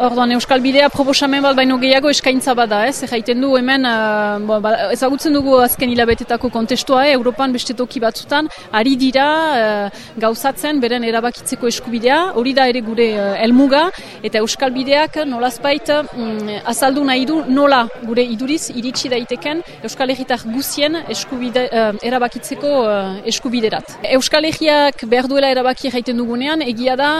Orduan, Euskal Bidea proposamen bat baino gehiago eskaintza bada, ez? Jaiten du hemen, uh, ba, ezagutzen dugu azken hilabetetako kontestua, eh? Europan beste toki batzutan, ari dira uh, gauzatzen beren erabakitzeko eskubidea, hori da ere gure uh, elmuga, eta Euskal Bideak nolazbait um, azaldu nahi du nola gure iduriz iritsi daiteken Euskal Herritar guzien eskubide, uh, erabakitzeko uh, eskubiderat. Euskal Herriak behar duela erabaki jaiten dugunean, egia da,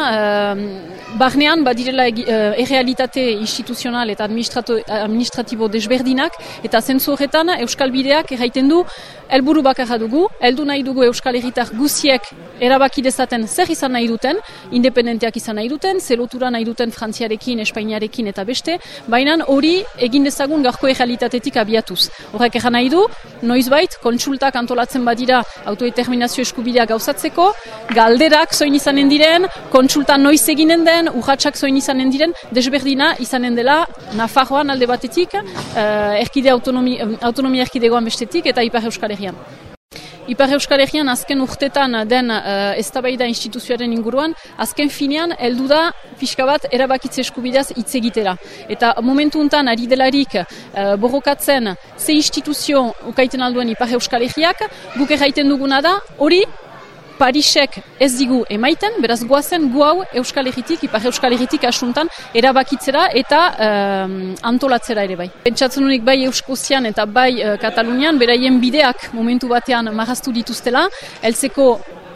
uh, barnean badirela egi, uh, errealitate instituzional eta administratibo desberdinak, eta zentzu horretan Euskal Bideak erraiten du helburu bakarra dugu, heldu nahi dugu Euskal Herritar guziek erabaki dezaten zer izan nahi duten, independenteak izan nahi duten, zelotura nahi duten Frantziarekin, Espainiarekin eta beste, baina hori egin dezagun garko errealitatetik abiatuz. Horrek egan nahi du, noizbait, kontsultak antolatzen badira autodeterminazio eskubidea gauzatzeko, galderak zoin izanen diren, kontsulta noiz eginen den, urratxak zoin izanen diren, desberdina izanen dela Nafarroan alde batetik, uh, erkide autonomi, autonomia erkidegoan bestetik eta Ipar Euskal Herrian. Ipar Euskal Herrian azken urtetan den uh, eztabaida instituzioaren inguruan, azken finean heldu da pixka bat erabakitze eskubideaz hitz egitera. Eta momentu untan ari delarik uh, borrokatzen ze instituzio ukaiten alduen Ipar Euskal Herriak, guk erraiten duguna da, hori Parisek ez digu emaiten, beraz goazen gu hau Euskal Herritik, Ipar Euskal Herritik asuntan erabakitzera eta um, antolatzera ere bai. Pentsatzen unik bai Euskozian eta bai uh, Katalunian, beraien bideak momentu batean marraztu dituztela, heltzeko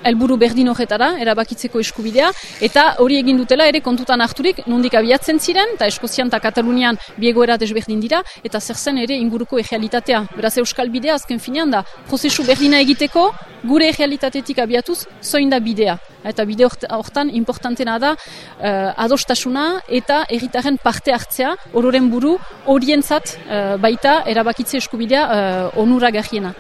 helburu berdin horretara, erabakitzeko eskubidea, eta hori egin dutela ere kontutan harturik, nondik abiatzen ziren, eta Eskozian eta Katalunian biegoera desberdin dira, eta zer zen ere inguruko egealitatea. Beraz Euskal Bidea azken finean da, prozesu berdina egiteko, gure egealitatetik abiatuz, zoin da bidea. Eta bide hortan importantena da uh, adostasuna eta erritaren parte hartzea, ororen buru, horientzat uh, baita erabakitze eskubidea uh, onura gajiena.